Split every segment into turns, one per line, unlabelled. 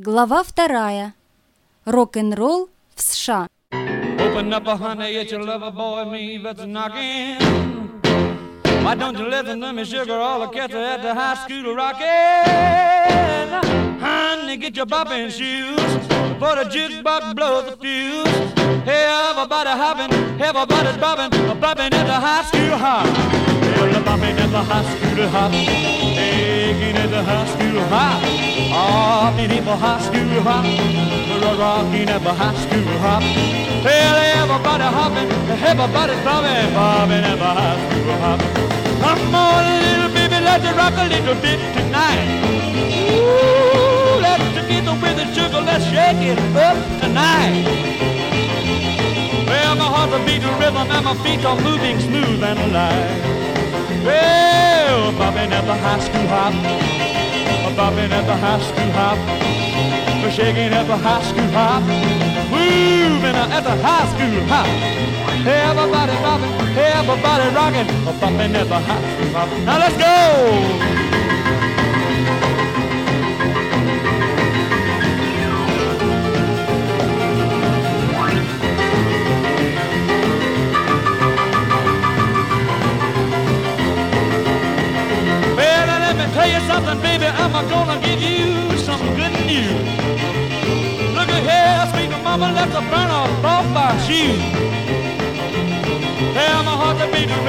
Глава вторая. Рок-н-ролл в США.
Open up, honey, it's your lover boy, me that's knocking. Why don't you listen to me, sugar? All the cats are at the high school rocking. Honey, get your bopping shoes for the jukebox blows the fuse. Hey, everybody hopping, everybody's bopping, bopping at the high school hop. At ah, the high school hop, taking at the high school hop. Hopping at the school hop, rocking at the high school hop. Well, everybody hopping, everybody's bopping, bopping at the high school hop. Come on, little baby, let's rock a little bit tonight. Ooh, let's get with the sugar, let's shake it up tonight. Well, my heart's a beat rhythm and my feet are moving smooth and alive. Well, bobbing at the high school hop, bobbing at the high school hop, shaking at the high school hop, moving at the high school hop. Everybody bobbing, everybody rocking, bobbing at the high school hop. Now let's go!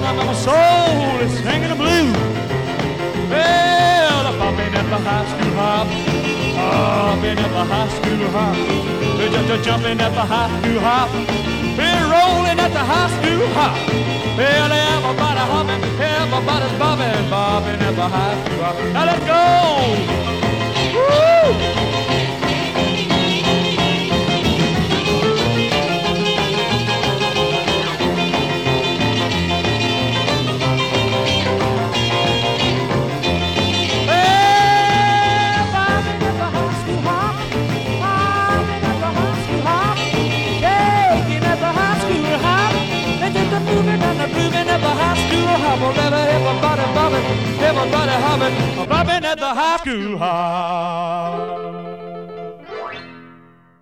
My soul is singing the blues. Well, I've been at the high school hop, I've at the high school hop, just jumping at the high school hop, been rolling at the high school hop. Well, everybody hopping, everybody's bobbing, bobbing at the high school hop. Now let's go! Well, everybody bobbing, everybody hopping, bobbing at the high school.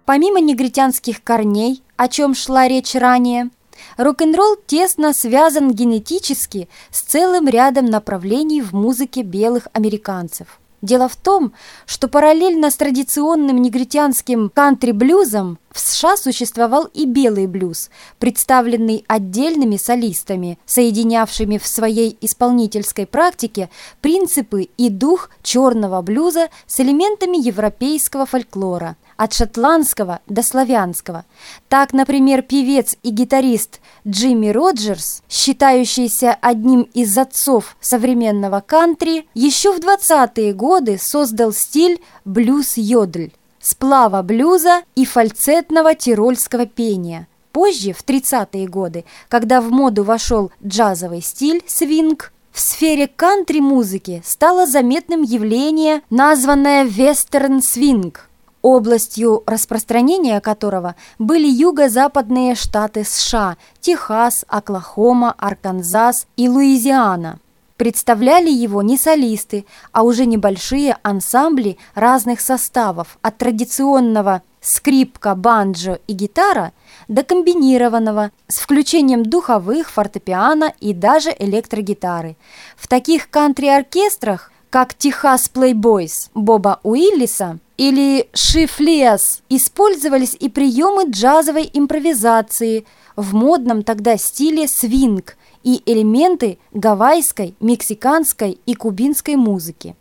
Помимо негритянских корней, о чем шла речь ранее, рок-н-ролл тесно связан генетически с целым рядом направлений в музыке белых американцев. Дело в том, что параллельно с традиционным негритянским кантри-блюзом в США существовал и белый блюз, представленный отдельными солистами, соединявшими в своей исполнительской практике принципы и дух черного блюза с элементами европейского фольклора – от шотландского до славянского. Так, например, певец и гитарист Джимми Роджерс, считающийся одним из отцов современного кантри, еще в 20-е годы создал стиль блюз-йодль, сплава блюза и фальцетного тирольского пения. Позже, в 30-е годы, когда в моду вошел джазовый стиль свинг, в сфере кантри-музыки стало заметным явление, названное вестерн-свинг, областью распространения которого были юго-западные штаты США – Техас, Оклахома, Арканзас и Луизиана. Представляли его не солисты, а уже небольшие ансамбли разных составов, от традиционного скрипка, банджо и гитара до комбинированного с включением духовых, фортепиано и даже электрогитары. В таких кантри-оркестрах, как «Техас Плейбойс» Боба Уиллиса или «Шифлиас», использовались и приемы джазовой импровизации в модном тогда стиле свинг и элементы гавайской, мексиканской и кубинской музыки.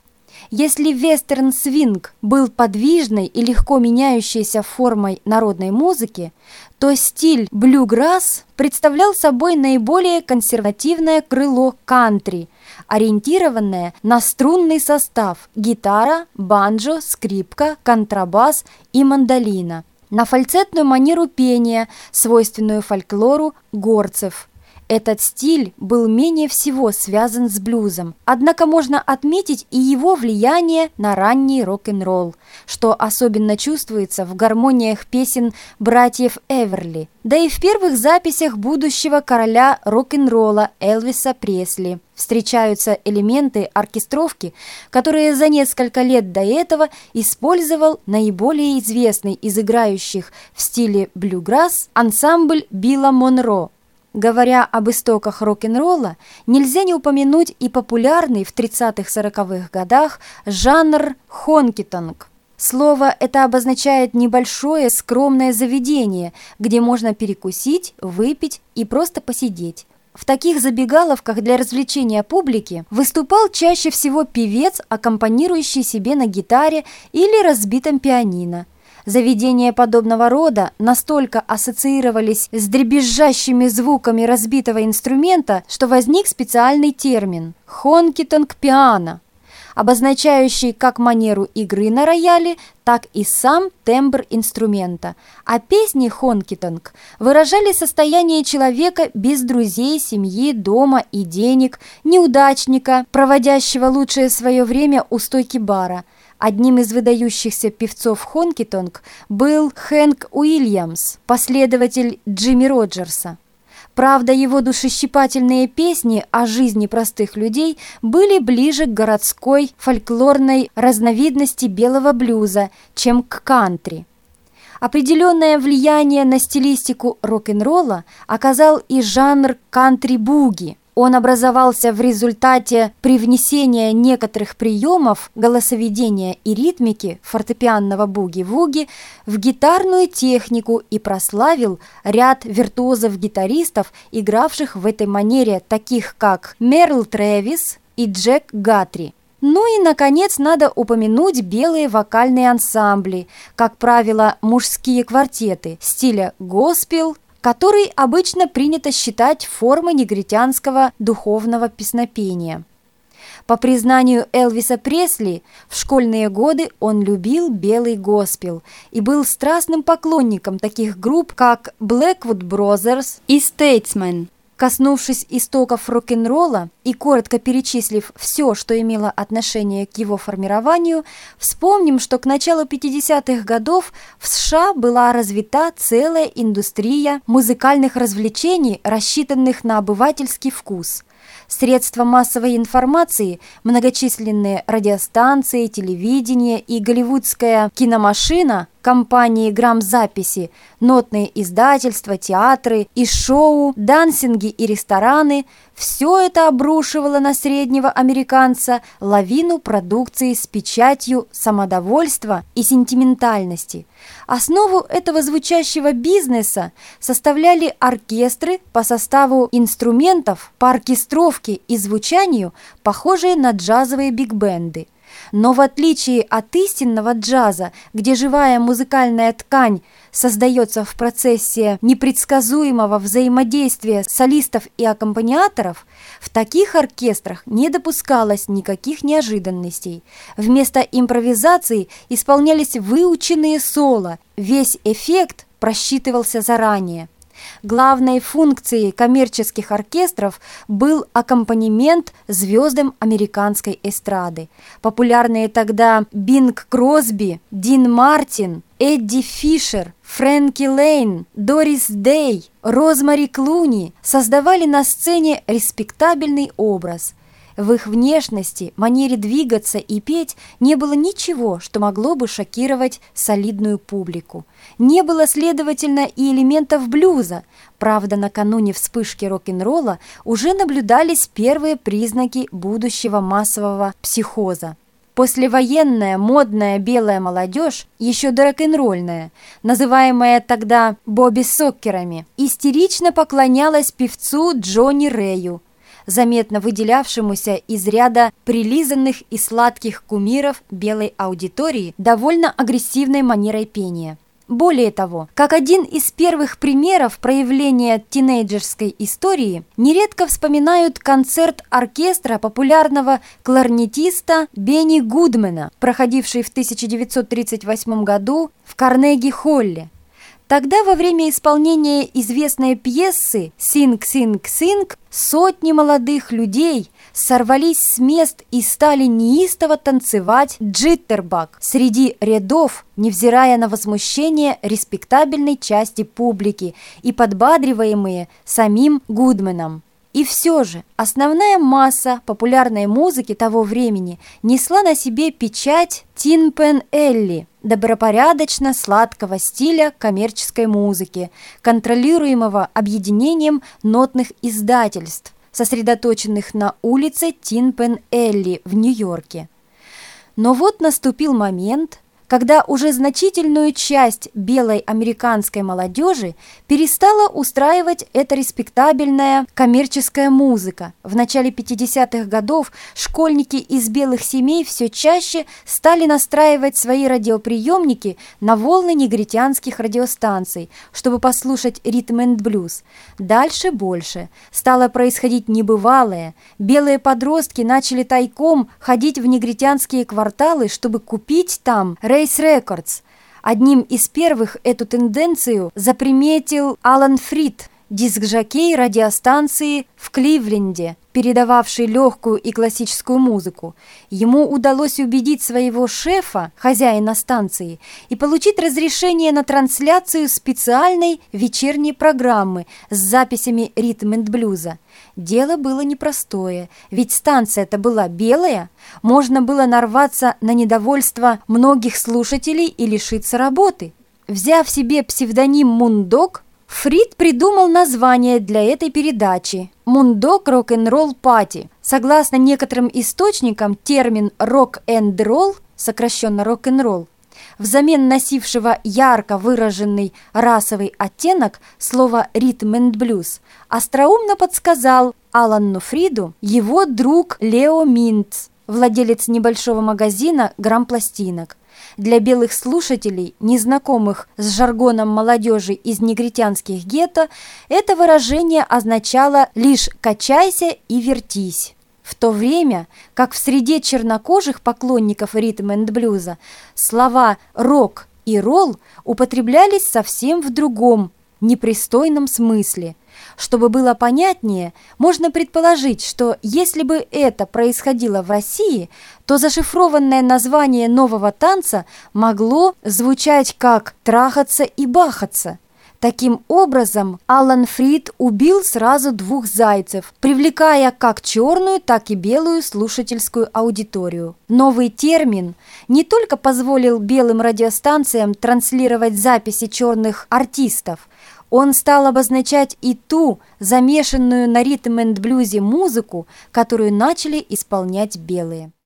Если вестерн-свинг был подвижной и легко меняющейся формой народной музыки, то стиль блюграсс представлял собой наиболее консервативное крыло кантри, ориентированное на струнный состав – гитара, банджо, скрипка, контрабас и мандолина, на фальцетную манеру пения, свойственную фольклору горцев. Этот стиль был менее всего связан с блюзом, однако можно отметить и его влияние на ранний рок-н-ролл, что особенно чувствуется в гармониях песен братьев Эверли, да и в первых записях будущего короля рок-н-ролла Элвиса Пресли. Встречаются элементы оркестровки, которые за несколько лет до этого использовал наиболее известный из играющих в стиле блюграсс ансамбль Билла Монро – Говоря об истоках рок-н-ролла, нельзя не упомянуть и популярный в 30-40-х годах жанр хонки-тонг. Слово это обозначает небольшое скромное заведение, где можно перекусить, выпить и просто посидеть. В таких забегаловках для развлечения публики выступал чаще всего певец, аккомпанирующий себе на гитаре или разбитом пианино – Заведения подобного рода настолько ассоциировались с дребезжащими звуками разбитого инструмента, что возник специальный термин «хонки-тонг-пиано», обозначающий как манеру игры на рояле, так и сам тембр инструмента. А песни хонки-тонг выражали состояние человека без друзей, семьи, дома и денег, неудачника, проводящего лучшее свое время у стойки бара – Одним из выдающихся певцов хонки-тонг был Хэнк Уильямс, последователь Джимми Роджерса. Правда, его душещипательные песни о жизни простых людей были ближе к городской фольклорной разновидности белого блюза, чем к кантри. Определенное влияние на стилистику рок-н-ролла оказал и жанр кантри-буги – он образовался в результате привнесения некоторых приемов голосоведения и ритмики фортепианного буги-вуги в гитарную технику и прославил ряд виртуозов-гитаристов, игравших в этой манере, таких как Мерл Трэвис и Джек Гатри. Ну и, наконец, надо упомянуть белые вокальные ансамбли, как правило, мужские квартеты стиля госпел, который обычно принято считать формой негритянского духовного песнопения. По признанию Элвиса Пресли, в школьные годы он любил белый госпел и был страстным поклонником таких групп, как Blackwood Brothers и Statesman. Коснувшись истоков рок-н-ролла и коротко перечислив все, что имело отношение к его формированию, вспомним, что к началу 50-х годов в США была развита целая индустрия музыкальных развлечений, рассчитанных на обывательский вкус. Средства массовой информации, многочисленные радиостанции, телевидение и голливудская киномашина – компании грамзаписи, нотные издательства, театры и шоу, дансинги и рестораны – все это обрушивало на среднего американца лавину продукции с печатью самодовольства и сентиментальности. Основу этого звучащего бизнеса составляли оркестры по составу инструментов, по оркестровке и звучанию, похожие на джазовые биг-бенды – но в отличие от истинного джаза, где живая музыкальная ткань создается в процессе непредсказуемого взаимодействия солистов и аккомпаниаторов, в таких оркестрах не допускалось никаких неожиданностей. Вместо импровизации исполнялись выученные соло, весь эффект просчитывался заранее. Главной функцией коммерческих оркестров был аккомпанемент звездам американской эстрады. Популярные тогда Бинг Кросби, Дин Мартин, Эдди Фишер, Фрэнки Лейн, Дорис Дэй, Розмари Клуни создавали на сцене респектабельный образ – в их внешности, манере двигаться и петь не было ничего, что могло бы шокировать солидную публику. Не было, следовательно, и элементов блюза. Правда, накануне вспышки рок-н-ролла уже наблюдались первые признаки будущего массового психоза. Послевоенная модная белая молодежь, еще до рок-н-ролльная, называемая тогда Бобби-соккерами, истерично поклонялась певцу Джонни Рэю, заметно выделявшемуся из ряда прилизанных и сладких кумиров белой аудитории довольно агрессивной манерой пения. Более того, как один из первых примеров проявления тинейджерской истерии, нередко вспоминают концерт оркестра популярного кларнетиста Бенни Гудмена, проходивший в 1938 году в Карнеги-Холле. Тогда во время исполнения известной пьесы «Синг-синг-синг» сотни молодых людей сорвались с мест и стали неистово танцевать джиттербак среди рядов, невзирая на возмущение респектабельной части публики и подбадриваемые самим Гудменом. И все же основная масса популярной музыки того времени несла на себе печать Тинпен Элли, добропорядочно сладкого стиля коммерческой музыки, контролируемого объединением нотных издательств, сосредоточенных на улице Тинпен Элли в Нью-Йорке. Но вот наступил момент, когда уже значительную часть белой американской молодежи перестала устраивать эта респектабельная коммерческая музыка. В начале 50-х годов школьники из белых семей все чаще стали настраивать свои радиоприемники на волны негритянских радиостанций, чтобы послушать ритм энд блюз. Дальше больше. Стало происходить небывалое. Белые подростки начали тайком ходить в негритянские кварталы, чтобы купить там Race Records. Одним из первых эту тенденцию заприметил Алан Фрид, диск-жокей радиостанции в Кливленде, передававший легкую и классическую музыку. Ему удалось убедить своего шефа, хозяина станции, и получить разрешение на трансляцию специальной вечерней программы с записями ритм энд блюза. Дело было непростое, ведь станция-то была белая, можно было нарваться на недовольство многих слушателей и лишиться работы. Взяв себе псевдоним «Мундок», Фрид придумал название для этой передачи «Мундок рок-н-ролл пати». Согласно некоторым источникам, термин «рок-энд-ролл», сокращенно «рок-н-ролл», взамен носившего ярко выраженный расовый оттенок слова «ритм энд блюз», остроумно подсказал Аланну Фриду его друг Лео Минц, владелец небольшого магазина грампластинок. Для белых слушателей, незнакомых с жаргоном молодежи из негритянских гетто, это выражение означало лишь «качайся и вертись». В то время, как в среде чернокожих поклонников ритм энд блюза слова «рок» и «ролл» употреблялись совсем в другом, непристойном смысле. Чтобы было понятнее, можно предположить, что если бы это происходило в России, то зашифрованное название нового танца могло звучать как «трахаться и бахаться». Таким образом, Алан Фрид убил сразу двух зайцев, привлекая как черную, так и белую слушательскую аудиторию. Новый термин не только позволил белым радиостанциям транслировать записи черных артистов, он стал обозначать и ту замешанную на ритм-энд-блюзе музыку, которую начали исполнять белые.